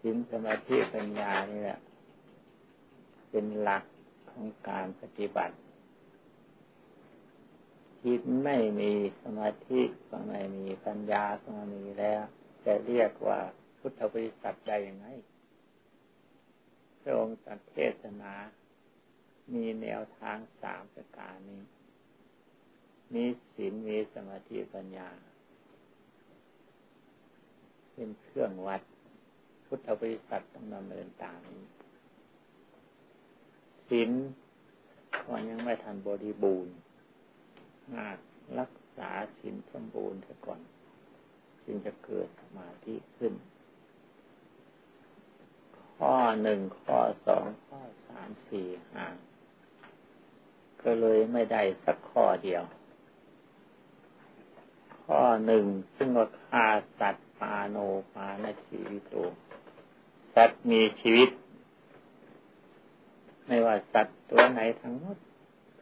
ศีลสมาธิปัญญานี่แหละเป็นหลักของการปฏิบัติจิตไม่มีสมาธิก็ไม่มีปัญญาก็ไม่มีแล้ว จะเรียกว่าพุทธบริษัทได้ยังไงพระองค์ตัดเทศนา มีแนวทางสามประการนี้ มีศีลมีสมาธิปัญญา เป็นเครื่องวัด พุทธบริษัทต้องดำเนินตามนี้ศีลก็ยังไม่ทันบริบูรณ์รักษาศีลสมบูรณ์เสียก่อน จึงจะเกิดสมาธิขึ้น ข้อหนึ่งข้อสองข้อสามสี่ห้าก็เลยไม่ได้สักข้อเดียว ข้อหนึ่งซึ่งว่าฆ่าสัตว์ปาโนปานาชีวิตโต สัตว์มีชีวิต ไม่ว่าสัตว์ตัวไหนทั้งหมด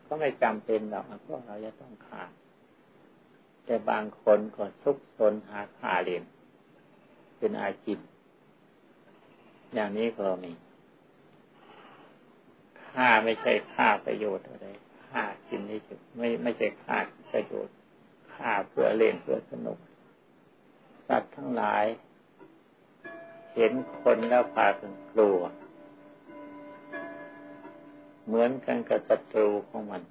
ก็ไม่จำเป็นหรอกพวกเราจะต้องฆ่าแต่บางคนก็ซุกซนหาฆ่าเรียนเป็นอาชีพอย่างนี้ก็มีฆ่าไม่ใช่ฆ่าประโยชน์อะไรฆ่ากินนี่ไม่ไม่ใช่ฆ่าประโยชน์ฆ่าเพื่อเล่นเพื่อสนุกสัตว์ทั้งหลาย เห็นคนแล้วพากันกลัว เหมือนกันกับศัตรูของมัน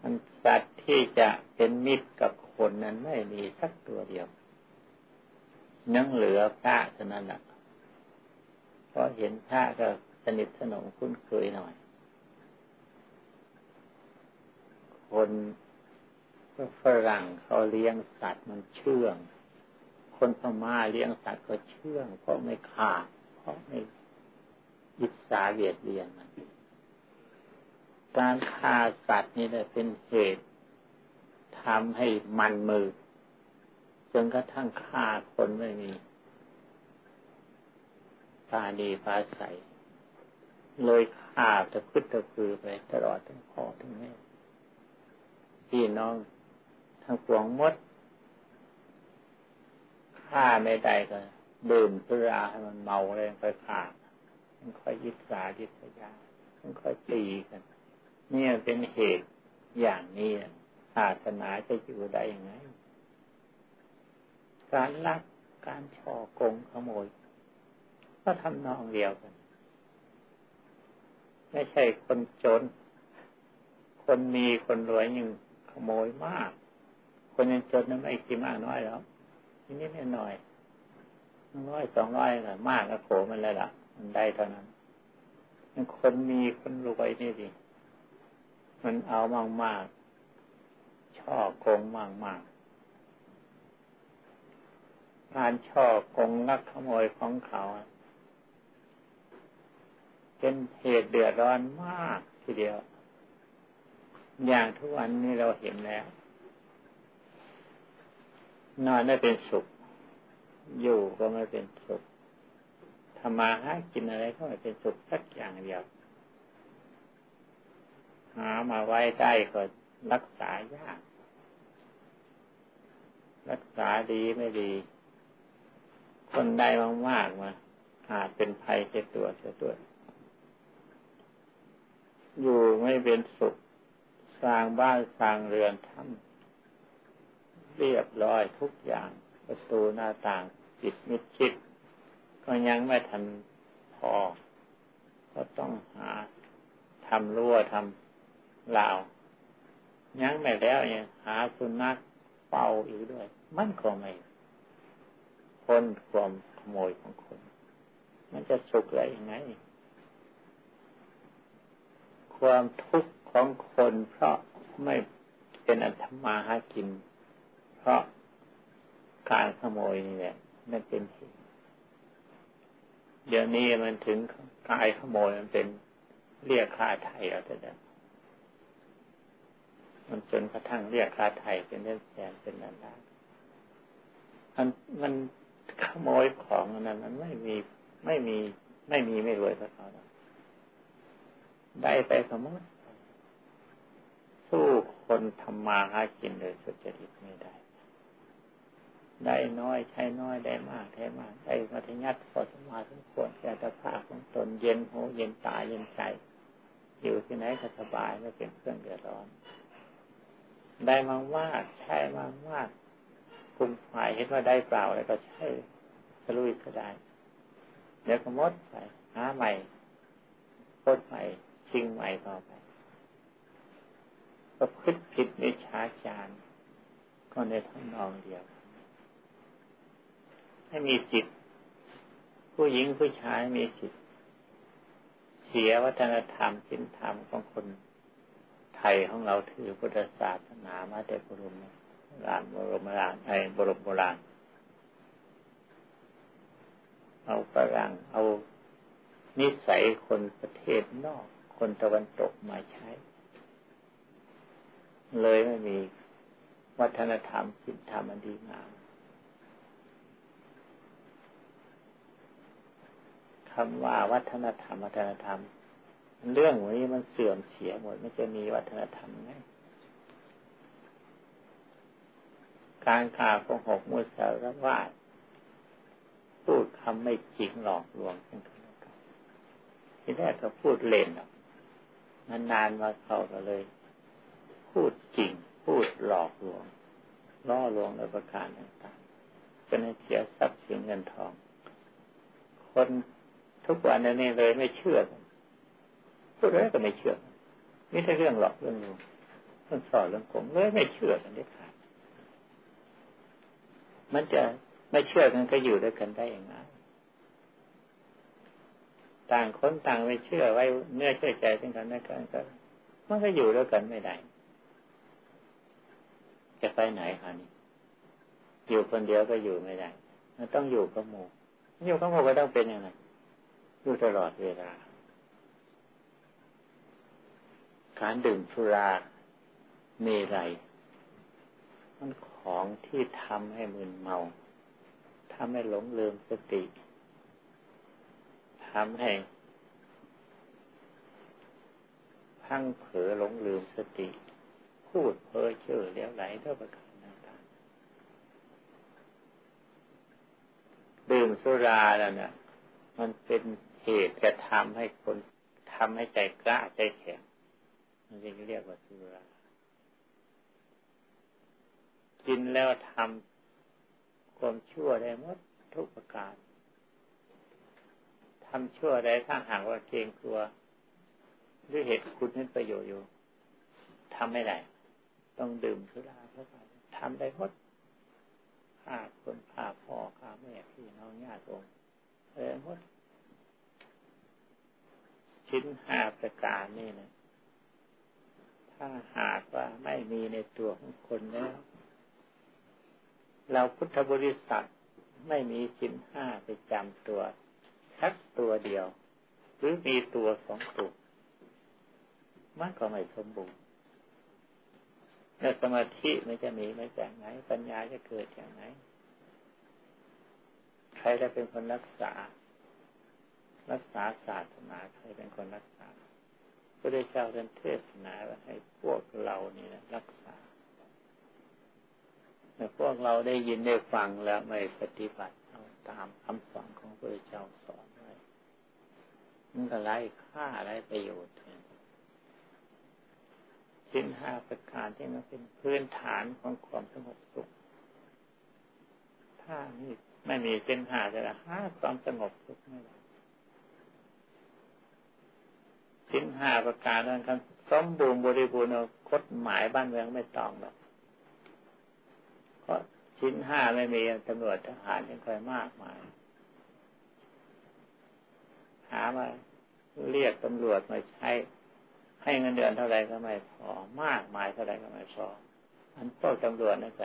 มันสัตว์ที่จะเป็นมิตรกับคนนั้นไม่มีสักตัวเดียว ยังเหลือพระเท่านั้นแหละเพราะเห็นพระก็สนิทสนมคุ้นเคยหน่อย คนฝรั่งเขาเลี้ยงสัตว์มันเชื่อง คนพม่าเลี้ยงสัตว์ก็เชื่องเพราะไม่ขาดเพราะไม่ยิสาเบียดเบียนมันการฆ่าสัตว์นี่แหละเป็นเหตุทำให้มันมือจนกระทั่งฆ่าคนไม่มีปาดีปาใสเลยฆ่าตะพึดตะพือไปตลอดทั้งพ่อทั้งแม่พี่น้องทั้งปวงมด ฆ่าไม่ได้ก็ดื่มสุราให้มันเมาเลยค่อยฆ่ามันค่อยยึดสายึดยามันค่อยตีกัน เนี่ยเป็นเหตุอย่างนี้ศาสนาจะอยู่ได้ยังไง การลักการช่อกงขโมย ก็ทำนองเดียวกัน ไม่ใช่คนจน คนมีคนรวยยังขโมยมาก คนยังจนนั้นไม่กี่มากน้อยแล้ว นิดนิดหน่อยน้อยสองร้อยละมากก็โขมันเลยล่ะ มันได้เท่านั้นคนมีคนรวยนี่ดิมันเอามากมากช่อโกงมากมากการช่อโกงลักขโมยของเขาเป็นเหตุเดือดร้อนมากทีเดียว อย่างทุกวันนี้เราเห็นแล้ว นอนได้เป็นสุข อยู่ก็ไม่เป็นสุขทำมาหากินอะไรก็ไม่เป็นสุขสักอย่างเดียว หามาไว้ได้ก็รักษายาก รักษาดีไม่ดี คนได้มากๆมาอาจเป็นภัยแก่ตัวเสียตัว อยู่ไม่เป็นสุข สร้างบ้านสร้างเรือนทำ เรียบร้อยทุกอย่าง ประตูหน้าต่างปิดมิดชิด ก็ยังไม่ทันพอ ก็ต้องหาทำรั่วทำลาวยังไม่แล้วเนี่ยหาสุนัขเฝ้าอีกด้วย มันก็ไม่คนความขโมยของคน มันจะสุขอะไรยังไง ความทุกข์ของคนเพราะไม่เป็นอัตมาหากิน เพราะการขโมยนี่แหละนั่นเป็นเหตุเดี๋ยวนี้มันถึงกายขโมยมันเป็นเรียกค่าไทยเอาแต่เดิมมันจนกระทั่งเรียกค่าไทยเป็นเรื่องแสนเป็นล้านล้านมันมันขโมยของนั้นมันไม่มีไม่มี ไม่มีไม่รวยสักเขาได้ไปสมมติ สู้คนทำมาหากินโดยสุจริตไม่ได้ ได้น้อยใช้น้อยได้มากใช้มากได้มัธยัติพอสมาสมควรแก่ตภาพของตนเย็นหูเย็นตาเย็นใจ อยู่ที่ไหนก็สบายไม่เป็นเครื่องเดือดร้อน ได้มากมากใช้มากมากคุมฝ่ายเห็นว่าได้เปล่าแล้วก็ใช้สลุยก็ได้เดี๋ยวก็มดไปหาใหม่พดใหม่ชิงใหม่ต่อไปก็พิผิดในชาจารก็ในทั้งนองเดียว ให้มีจิต ผู้หญิงผู้ชายมีจิต เสียวัฒนธรรมสินธรรมของคนไทยของเราถือพุทธศาสนามาแต่บรมราณบรมราณไอ้บรมโบราณเอาฝรั่งเอานิสัยคนประเทศนอก คนตะวันตกมาใช้ เลยไม่มีวัฒนธรรมสินธรรมอันดีงาม คำว่าวัฒนธรรม วัฒนธรรม เรื่องนี้มันเสื่อมเสียหมด ไม่จะมีวัฒนธรรมไงการข่าวของหกมุสารวาพูดคำไม่จริงหลอกลวงซึ่งกันและกันทีแรกก็พูดเล่นนานๆมาเขาก็เลย พูดจริง พูดหลอกลวง ล่อลวงในประการต่างๆเป็นเสียทรัพย์สินเงินทอง คน ทุกวันนี้เลยไม่เชื่อพูดอะไรก็ไม่เชื่อนี่ถ้าเรื่องหลอกเรื่องลวงเรื่องสอนเรื่องโกงเลยไม่เชื่อกันได้ขาดมันจะไม่เชื่อกันก็อยู่ด้วยกันได้อย่างไรต่างคนต่างไม่เชื่อไว้เนื้อเชื่อใจซึ่งกันและกันก็มันก็อยู่ด้วยกันไม่ได้จะไปไหนคะนี่อยู่คนเดียวก็อยู่ไม่ได้ มันต้องอยู่กับหมู่อยู่กับหมู่ก็ต้องเป็นอยังไง อยู่ตลอดเวลา การดื่มสุราเมรัยมันของที่ทำให้มึนเมาทำให้หลงลืมสติทำให้พังเผลอหลงลืมสติ พูดเพ้อเจ้อเลี้ยวไหลเท่าประการต่างๆดื่มสุราแล้วเนี่ยมันเป็น เหตุกระทำให้คนทำให้ใจกล้าใจแข็งมันจึงเรียกว่าสุรา กินแล้วทำความชั่วได้หมดทุกประการทำชั่วใดถ้าหากว่าเกรงกลัวด้วยเหตุคุณนั้นประโยชน์อยู่ทำไม่ได้ต้องดื่มสุราเข้าไปทำได้หมดฆ่าคนฆ่าพ่อฆ่าแม่พี่น้องญาติองอะไรหมด ชิ้นห้าประการนี่นะถ้าหากว่าไม่มีในตัวของคนแล้ว เราพุทธบริษัทไม่มีชิ้นห้าไปจำตัวสักตัวเดียว หรือมีตัวสองตัวมันก็ไม่สมบูรณ์แล้วสมาธิมันจะมีมาจากไหน ปัญญาจะเกิดจากไหน ใครจะเป็นคนรักษา รักษาศาสนาใครเป็นคนรักษาพระเจ้าท่านเทศนาให้พวกเรานี่นะรักษาแต่พวกเราได้ยินได้ฟังแล้วไม่ปฏิบัติเอาตามคำสอนของพระเจ้าสอนไว้มันก็ไร้ค่าไร้ประโยชน์สิ้นห้าประการที่มันเป็นพื้นฐานของความสงบสุข ถ้าไม่มีเส้นห้าจะห้าความสงบสุขไม่ได้ สิ้นห้าประการนั้นครับสมบูรณ์บริบูรณ์กฎหมายบ้านเมืองไม่ต้องหรอกเพราะชิ้นห้าไม่มีตำรวจทหารยังค่อยมากมายหามาเรียกตำรวจมาใช้ ให้เงินเดือนเท่าไรก็ไม่พอมากมายเท่าไรก็ไม่พออันพวกตำรวจนั่นไป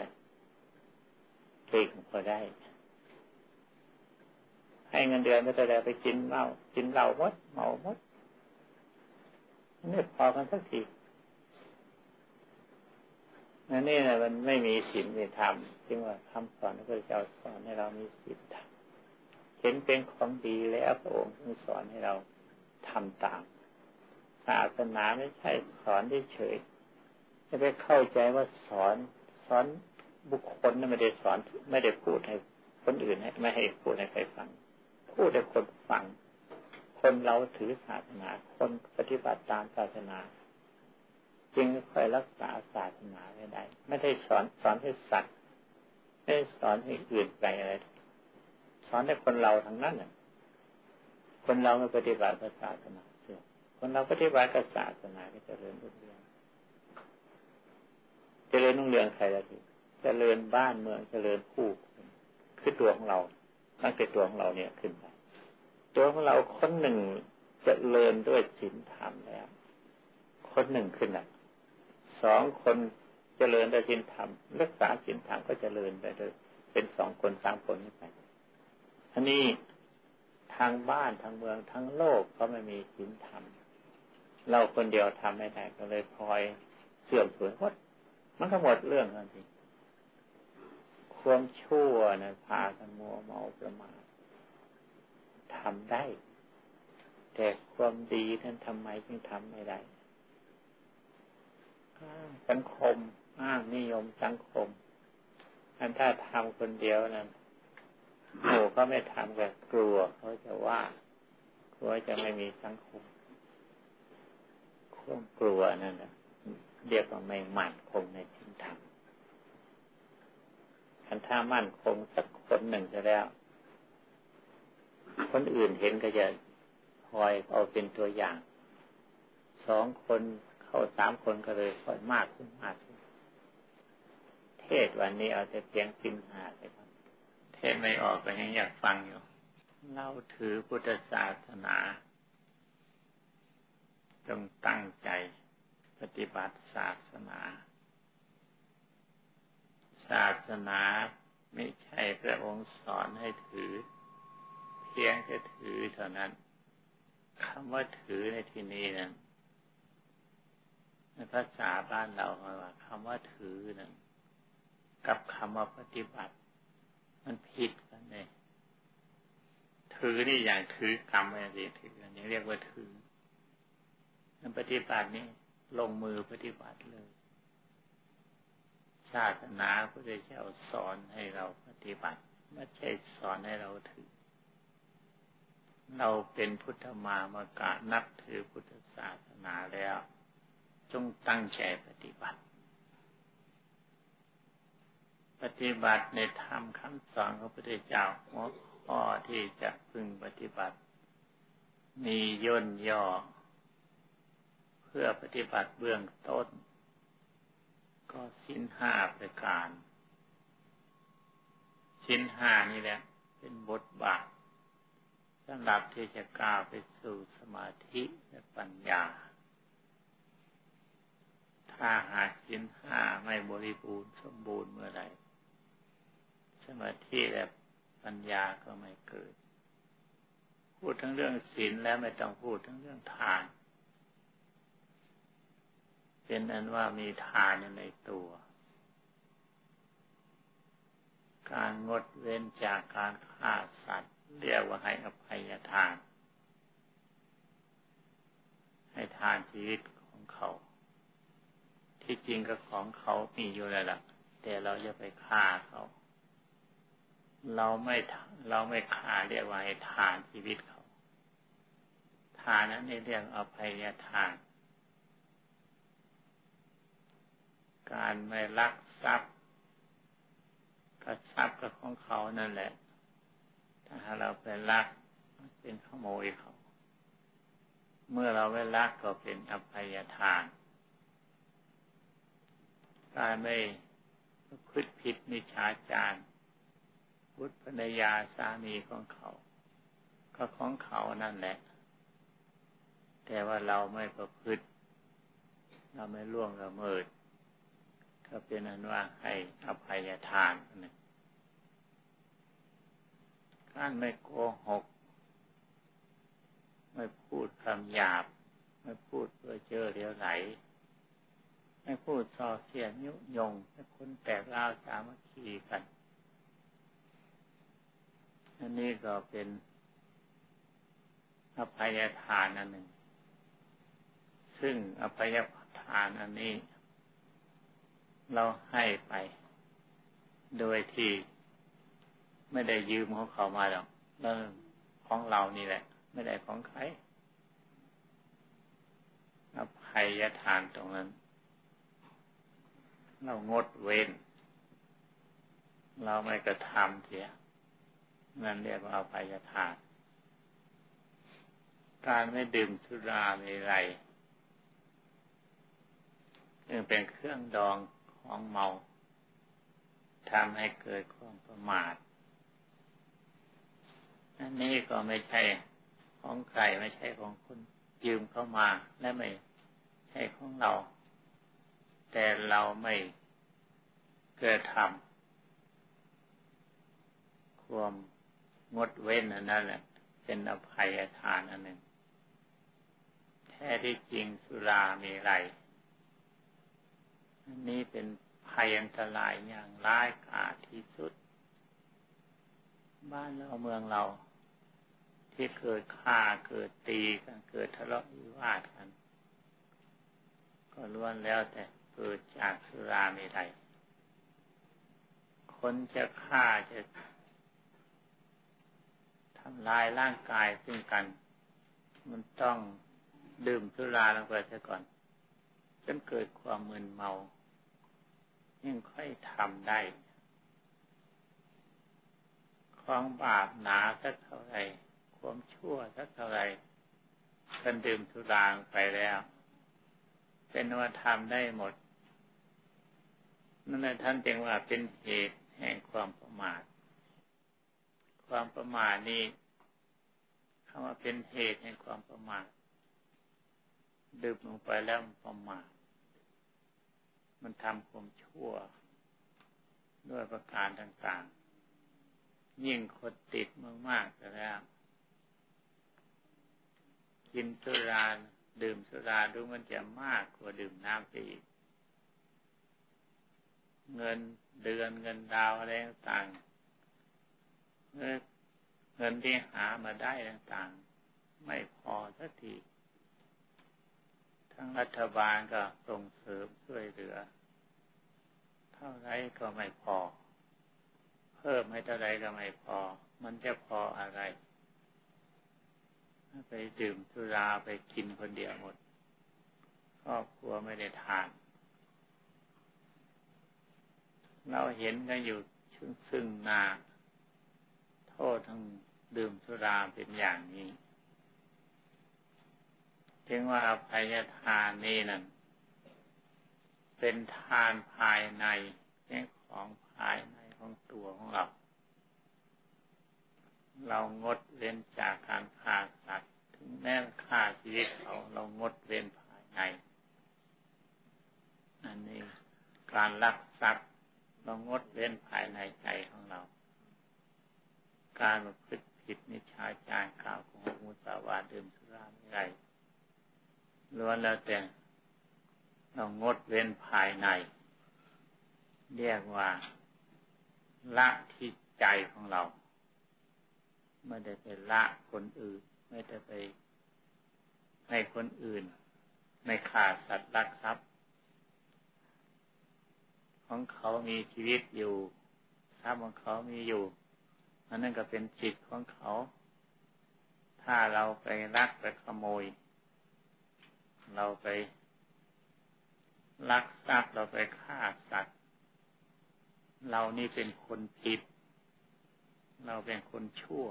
ติ่งพอได้ ให้เงินเดือนก็จะได้ไปกินเหล้ากินเหล้ามดเมาหมด ไม่พอกันสักทีนั่นนี่นะมันไม่มีศีลมีธรรมจึงว่าคำสอนพระเจ้าสอนให้เรามีศีลธรรมเห็นเป็นของดีแล้วพระองค์ทรงสอนให้เราทำตามศาสนาไม่ใช่สอนเฉยจะไปเข้าใจว่าสอนสอนบุคคลนั้นไม่ได้สอนไม่ได้พูดให้คนอื่นให้ไม่ให้พูดให้ใครฟัง พูดให้คนฟัง คนเราถือศาสนา คนปฏิบัติตามศาสนา จึงคอยรักษาศาสนาไว้ได้ ไม่ได้สอนสอนให้สัตว์ไม่ได้สอนให้อื่นไปอะไรสอนให้คนเราทั้งนั้นน่ะคนเราไม่ปฏิบัติศาสนาคนเราปฏิบัติศาสนาก็จะเริญรุ่งเรืองเริญรุ่งเรืองใครละทีเจริญบ้านเมืองจะเริญผู้คือตัวของเราตั้งแต่ตัวของเราเนี่ยขึ้นไป ตัวของเราคนหนึ่งจะเริญด้วยศีลธรรมแล้ว คนหนึ่งขึ้นอะสองคนจเจริญด้วยศีลธรรมรักษาศีลธรรมก็เจริญไปด้วยเป็นสองคนสามคนนี้ไปอันนี้ทางบ้านทางเมืองทั้งโลกเขาไม่มีศีลธรรมเราคนเดียวทำไม่ได้ก็เลยพลอยเสื่อมสูญหมดมันก็หมดเรื่องทันทีความชั่วนะพากันมัวเมาประมาท ทำได้ แต่ความดีท่านทำไมจึงทำไม่ได้สังคมอ้างนิยมสังคม อันถ้าทำคนเดียวนั้นโอ้เขาไม่ทำกันกลัวเขาจะว่ากลัวจะไม่มีสังคมความกลัวนั่นแหละเรียกว่าไม่มั่นคงในทิ่ธรรมคันถ้ามั่นคงสักคนหนึ่งจะแล้ว คนอื่นเห็นก็จะคอยเอาเป็นตัวอย่าง สองคนเข้าสามคนก็เลยคอยมากขึ้นมากขึ้นเทศวันนี้เอาแต่เพียงสินหาไปครับเทศไม่ออกก็ยังอยากฟังอยู่เราถือพุทธศาสนาจงตั้งใจปฏิบัติศาสนา ศาสนาไม่ใช่พระองค์สอนให้ถือ เพียงแค่ถือเท่านั้นคำว่าถือในที่นี้นั้นในภาษาบ้านเราว่าคำว่าถือนั้นกับคำว่าปฏิบัติ มันผิดกันเลยถือนี่อย่างถือกรรมอะไรถืออันนี้เรียกว่าถือปฏิบัตินี้ลงมือปฏิบัติเลยศาสนาพระเจ้าสอนให้เราปฏิบัติไม่ใช่สอนให้เราถือ เราเป็นพุทธมามากานับถือพุทธศาสนาแล้ว จงตั้งใจปฏิบัติ ปฏิบัติในธรรมคำสอนของพระพุทธเจ้าหัวข้อที่จะพึงปฏิบัติ มีย่นย่อ เพื่อปฏิบัติเบื้องต้น ก็สิ้นห้าประการ สิ้นห้านี่แหละเป็นบทบาท สำหรับที่จะก้าวไปสู่สมาธิและปัญญา ถ้าหากสินห้าไม่บริบูรณ์สมบูรณ์เมื่อใดสมาธิและปัญญาก็ไม่เกิด พูดทั้งเรื่องศีลแล้วไม่ต้องพูดทั้งเรื่องทาน เป็นอันว่ามีทานอยู่ในตัวการงดเว้นจากการฆ่าสัตว์ เรียกว่าให้อภัยทาน ให้ทานชีวิตของเขา ที่จริงก็ของเขามีอยู่แล้วล่ะ แต่เราจะไปฆ่าเขา เราไม่เราไม่ฆ่าเรียกว่าให้ทานชีวิตเขา ทานนั้นเรียกอภัยทาน การไม่ลักทรัพย์ก็ทรัพย์ก็ของเขานั่นแหละ ถ้าเราไปลักเป็นขโมยเขา เมื่อเราไม่ลักก็เป็นอภัยทานการไม่พฤติผิดมิจฉาจารพุทธภรรยาสามีของเขา ก็ของเขานั่นแหละ แต่ว่าเราไม่ประพฤติ เราไม่ล่วงละเมิด ก็เป็นนั้นว่าให้อภัยทานนะ การไม่โกหก ไม่พูดคำหยาบ ไม่พูดเพื่อเจอเดียวไหล ไม่พูดส่อเสียยุยงให้คนแตกเล่าสามัคคีกัน อันนี้ก็เป็นอภัยทานอันหนึ่ง ซึ่งอภัยทานอันนี้ เราให้ไป โดยที่ ไม่ได้ยืมของเขามาหรอกเรื่อของเรานี่แหละ ไม่ได้ของใครอภัยทานตรงนั้น เรางดเว้น เราไม่กระทำเสียนั่นเรียกว่าอภัยทาน การไม่ดื่มสุราในไรจึงเป็นเครื่องดองของเมาทำให้เกิดความประมาท อันนี้ก็ไม่ใช่ของใครไม่ใช่ของคุณยืมเข้ามาและไม่ใช่ของเรา แต่เราไม่เกิดทำความงดเว้นอันนั้นแหละเป็นอภัยทานอันหนึ่งแท้ที่จริงสุรามีไรอันนี้เป็นภัยอันตรายอย่างร้ายกาจที่สุด บ้านเราเมืองเรา ที่เกิดฆ่าเกิดตีกันเกิดทะเลาะวิวาทกัน ก็ล้วนแล้วแต่เกิดจากสุรามีไรคนจะฆ่าจะทำลายร่างกายซึ่งกัน มันต้องดื่มสุราลงไปซะก่อนจนเกิดความมึนเมายิ่งค่อยทำได้ความบาปหนาสักเท่าไร ความชั่วสักเท่าไรกันดื่มสุราไปแล้ว เป็นว่าทำได้หมด นั่นแหละท่านจึงว่าเป็นเหตุแห่งความประมาท ความประมาทนี้คำว่าเป็นเหตุแห่งความประมาทดื่มลงไปแล้วประมาทมันทำความชั่ว ด้วยประการต่างๆ ยิ่งคนติดมากๆแต่แล้ว กินสุราดื่มสุราดูมันจะมากกว่าดื่มน้ำไปอีก เงินเดือนเงินดาวอะไรต่างเงินที่หามาได้ต่างๆ ไม่พอสักทีทั้งรัฐบาลก็ส่งเสริมช่วยเหลือ เท่าไรก็ไม่พอ เพิ่มให้เท่าไรก็ไม่พอ มันจะพออะไร ไปดื่มสุราไปกินคนเดียวหมดครอบครัวไม่ได้ทาน เราเห็นกันอยู่ซึ่งซึ่งนาโทษทั้งดื่มสุราเป็นอย่างนี้ถึงว่าอภัยทานนี้นั่นเป็นทานภายในเป็นของภายในของตัวของเรา เรางดเว้นจากการฆ่าสัตว์ถึงแม้ฆ่าชีวิตเขาเรางดเว้นภายใน อันนี้การรักทรัพย์เรางดเว้นภายในใจของเรา การประพฤติผิดนิชาจารกล่าวของมุสาวาดื่มสุราไม่ไรล้วนแล้วแต่เรางดเว้นภายใน เรียกว่าละที่ใจของเรา ไม่ได้ไปละคนอื่น ไม่ได้ไปให้คนอื่นในขาดสัตว์รักทรัพย์ ของเขามีชีวิตอยู่ทรัพย์ของเขามีอยู่อันนั้นก็เป็นจิตของเขา ถ้าเราไปรักไปขโมย เราไปลักทรัพย์เราไปฆ่าสัตว์ เรานี่เป็นคนผิด เราเป็นคนชั่ว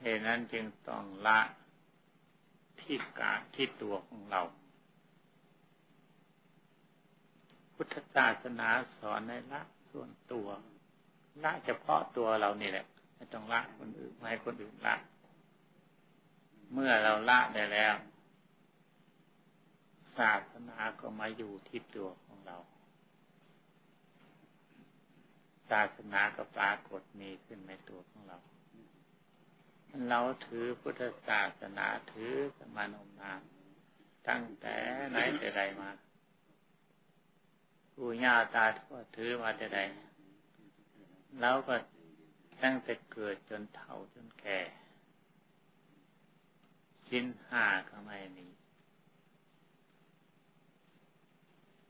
เหตุนั้นจึงต้องละที่กาที่ตัวของเรา พุทธศาสนาสอนในละส่วนตัวละเฉพาะตัวเรานี่แหละไม่ต้องละคนอื่นไม่ให้คนอื่นละ เมื่อเราละได้แล้ว ศาสนาก็มาอยู่ที่ตัวของเรา ศาสนาก็ปรากฏมีขึ้นในตัวของเรา เราถือพุทธศาสนาถือสมานมนานตั้งแต่ไหนแต่ใดมาปู่ย่าตาทวดถือมาแต่ใดเราก็ตั้งแต่เกิดจนเฒ่าจนแก่ชิ้นห้าก็ไม่มี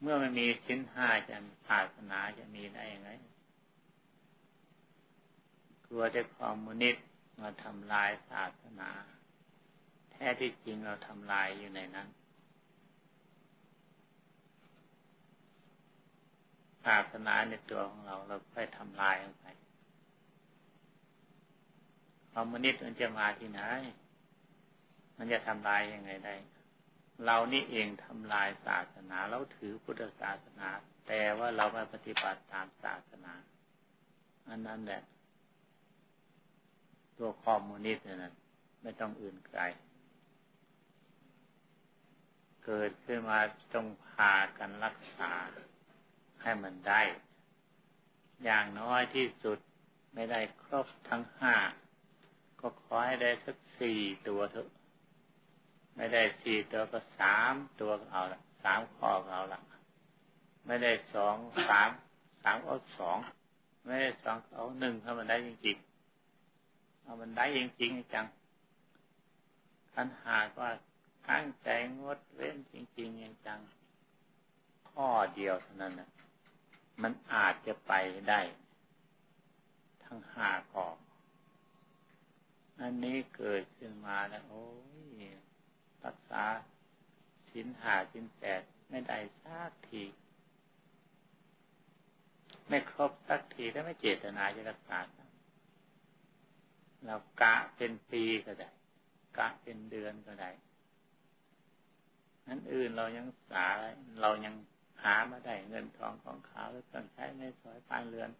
เมื่อมันมีชิ้นห้าจะศาสนาจะมีได้ยังไง ลัวจะคอมมิวนิสต์มาทำลายศาสนา แท้ที่จริงเราทำลายอยู่ในนั้นศาสนาในตัวของเราเราค่อยทำลายลงไปคอมมิวนิสต์มันจะมาที่ไหน มันจะทำลายยังไงได้ เรานี่เองทำลายศาสนาเราถือพุทธศาสนา แต่ว่าเราไม่ปฏิบัติตามศาสนา อันนั้นแหละ ตัวคอมมูนิสต์นั้นไม่ต้องอื่นไกล เกิดขึ้นมาต้องพากันรักษาให้มันได้ อย่างน้อยที่สุดไม่ได้ครบทั้งห้าก็ขอให้ได้สักสี่ตัวเถอะ ไม่ได้สี่ตัวก็สามตัวก็เอาละสามข้อก็เอาละไม่ได้สองสามสามก็สองไม่ได้สองเอาหนึ่งถ้ามันได้จริง เอามันได้จริงๆจังท่านหากว่าตั้งใจงดเว้นจริงๆอย่างจังข้อเดียวเท่านั้นนะมันอาจจะไปได้ ทั้งห้าข้ออันนี้เกิดขึ้นมาแล้วโอ้ยรักษาชิ้นหาชิ้นแปดไม่ได้สักที ไม่ครบสักทีถ้าไม่เจตนาจะรักษา เรากะเป็นปีก็ได้ กะเป็นเดือนก็ได้นั้นอื่นเรายังสาเรายังหามาได้เงินทองของขาวหรือเครื่องใช้ในสอยปานเรือน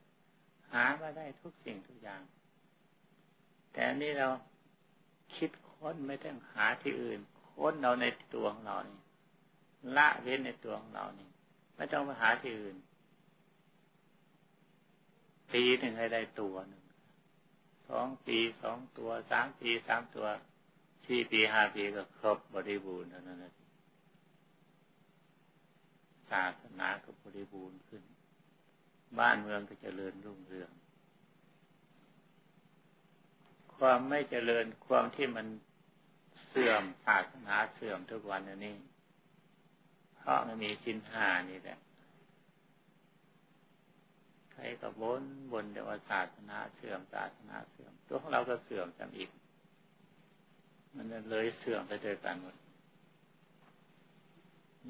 หามาได้ทุกสิ่งทุกอย่าง แต่นี่เราคิดค้นไม่ต้องหาที่อื่น ค้นเราในตัวของเรานี่ละเว้นในตัวของเรานี่ไม่ต้องไปหาที่อื่นปีหนึ่งให้ได้ตัวหนึ่ง สองปีสองตัวสามปีสามตัวสี่ปีห้าปีก็ครบบริบูรณ์เท่านั้นเองศาสนาก็บริบูรณ์ขึ้น บ้านเมืองก็เจริญรุ่งเรือง ความไม่เจริญความที่มันเสื่อมศาสนาเสื่อมทุกวันนี้เพราะมันมีสินหานี่แหละ ใครก็บนบนเดี๋ยวศาสนาเสื่อมศาสนาเสื่อม ตัวของเราก็เสื่อมจำอีก มันเลยเสื่อมไปด้วยกันหมด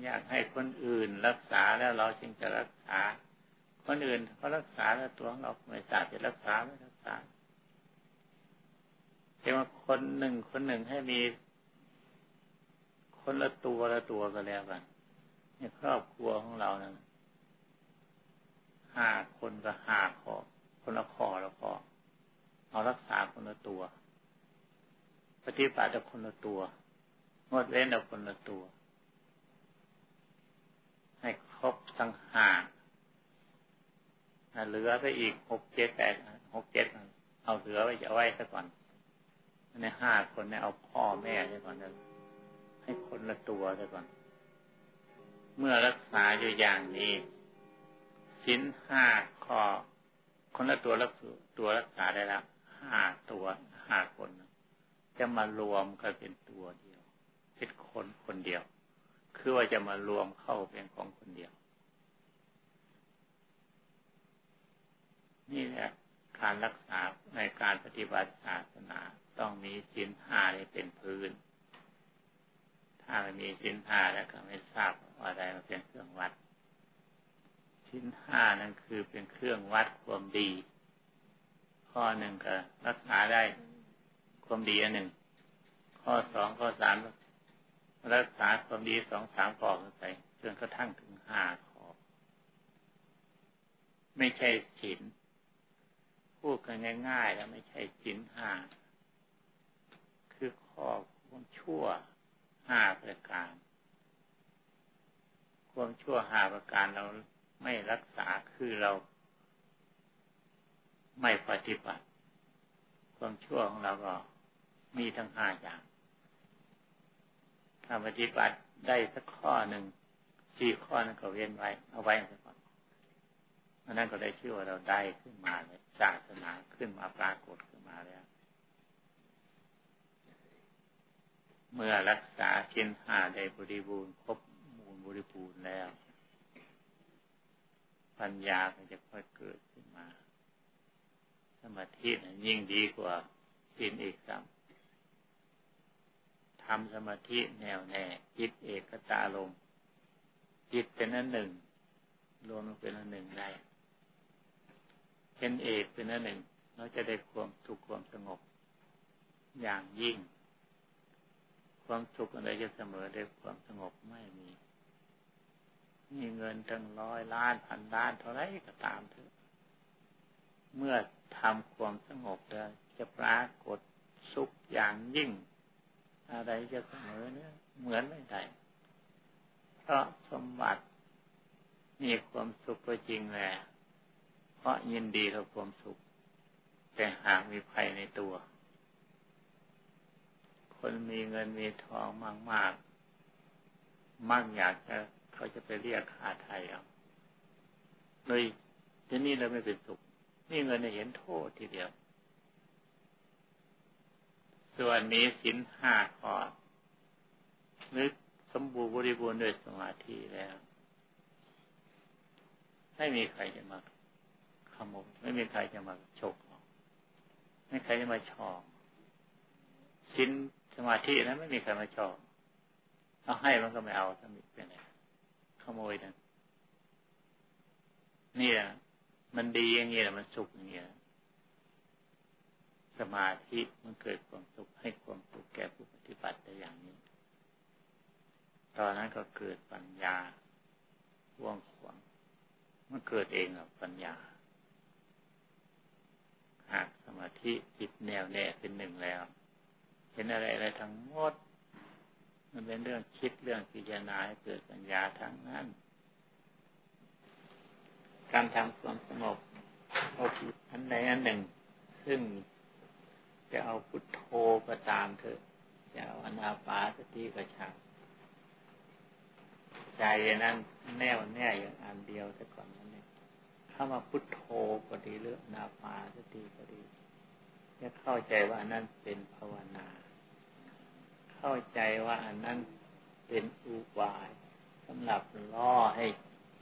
อยากให้คนอื่นรักษาแล้วเราจึงจะรักษา คนอื่นเขารักษาแล้วตัวของเราไม่ทราบจะรักษาไม่รักษาแต่ว่าคนหนึ่งคนหนึ่งให้มี คนละตัวละตัวก็แล้วกันในครอบครัวของเรานะ ห้าคนก็ห้าข้อคนละข้อละข้อเอารักษาคนละตัว ปฏิบัติคนละตัวงดเว้นเอาคนละตัว ให้ครบทั้งห้าเหลือไปอีกหกเจ็ดแปดหกเจ็ดเอาเหลือไว้จะไว้ซะก่อนในห้าคนเนี่ยเอาพ่อแม่ซะก่อนให้คนละตัวซะก่อน เมื่อรักษาอยู่อย่างนี้ ชิ้นห้าข้อ คนละตัวรักตัวรักษาได้แล้วห้าตัวห้าคน จะมารวมกันเป็นตัวเดียวเป็นคนคนเดียว คือว่าจะมารวมเข้าเป็นของคนเดียว นี่แหละการรักษาในการปฏิบัติศาสนาต้องมีสิ้นห้าเป็นพื้น ถ้าไม่มีสิ้นห้าแล้วก็ไม่ทราบว่าอะไรมาเป็นเครื่องวัด นห้านั่นคือเป็นเครื่องวัดความดี ข้อหนึ่งก็รักษาได้ความดีอันหนึ่ง ข้อสองข้อสามรักษาความดีสองสามข้อขึ้นไปจนกระทั่งถึงห้าข้อ ไม่ใช่สินพูดกันง่ายๆ แล้วไม่ใช่สินห้าคือข้อความชั่วห้าประการ ความชั่วห้าประการเรา ไม่รักษาคือเรา ไม่ปฏิบัติ ความชั่วของเราก็มีทั้งห้าอย่าง ถ้าปฏิบัติได้สักข้อหนึ่งสี่ข้อนั้นก็เว้นไว้ เอาไว้สัก่อนอันนั้นก็ได้ชื่อว่าเราได้ขึ้นมาเลยศาสนาขึ้นมาปรากฏขึ้นมาแล้ว เมื่อรักษาชิ้นห้าได้บริบูรณ์ครบมูลบริบูรณ์แล้ว ปัญญาก็จะค่อยเกิดขึ้นมา สมาธินะยิ่งดีกว่าศีลอีกซ้ำทำสมาธิแนวแน่จิตเอกตาลมจิตเป็นอันหนึ่งรวมเป็นอันหนึ่งได้เป็นเอกเป็นอันหนึ่งเราจะได้ความสุขความสงบ อย่างยิ่ง ความสุขอะไรจะเสมอได้ความสงบไม่มี มีเงินตั้งร้อยล้านพันล้านเท่าไรก็ตามเถอะเมื่อทำความสงบแล้วจะปรากฏสุขอย่างยิ่ง อะไรจะเสมอเนี่ยเหมือนไม่ได้เพราะสมบัติมีความสุขก็จริงแหละเพราะยินดีกับความสุข แต่หากมีภัยในตัว คนมีเงินมีทองมากมากมั่งอยากจะ เขาจะไปเรียกค่าไทยเอาเลยที่นี่เราไม่เป็นสุข นี่เงินเห็นโทษทีเดียว ส่วนนี้สินห้าข้อนึกสมบูรณ์บริบูรณ์ด้วยสมาธิแล้ว ไม่มีใครจะมาขโมยไม่มีใครจะมาฉกไม่ใครจะมาชอบสินสมาธินะไม่มีใครมาชอบเอาให้มันก็ไม่เอาถ้ามีเป็นไง โมยนั่นนี่แหละมันดีอย่างนี้แหละมันสุขอย่างนี้ยสมาธิมันเกิดความสุขให้ความสุขแก่ผู้ปฏิบัติได้อย่างนี้ ตอนนั้นก็เกิดปัญญาว่องขวงมันเกิดเองอะปัญญา หากสมาธิจิตแนวแน่เป็นหนึ่งแล้ว เห็นอะไรอะไรทั้งหมด มันเป็นเรื่องคิดเรื่องพิจารณาให้เกิดปัญญาทั้งนั้น การทำความสงบเอาอันใดอันหนึ่ง ซึ่งจะเอาพุทโธก็ตามเถอะจะเอาอนาปาสติก็ช่างใจนั้นแน่วแน่อย่างอันเดียวแต่ก่อนนั้นเองเข้ามาพุทโธก็ดีเรื่องนาปาสติก็ดีจะเข้าใจว่านั้นเป็นภาวนา เข้าใจว่าอันนั้นเป็นอุบายสำหรับล่อให้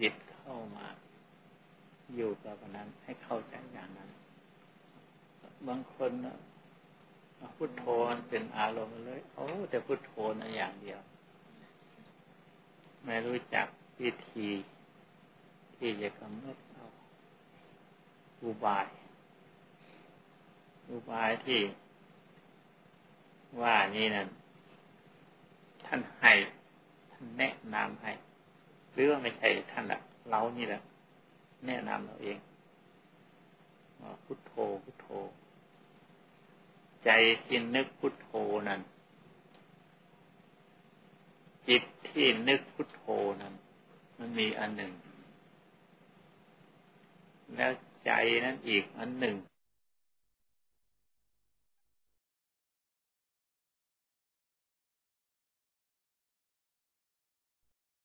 จิตเข้ามา อยู่กับนั้นให้เข้าใจอย่างนั้น บางคนพุทโธเป็นอารมณ์เลยโอ้แต่พุทโธนะอย่างเดียว ไม่รู้จักวิธี ที่จะกำหนดเอาอุบาย อุบายที่ว่านี่นั่น ท่านให้ท่านแนะนำให้ หรือว่าไม่ใช่ท่านละเรานี่แหละแนะนำเราเองพุทโธพุทโธ ใจที่นึกพุทโธนั้น จิตที่นึกพุทโธนั้น มันมีอันหนึ่ง แล้วใจนั้นอีกอันหนึ่ง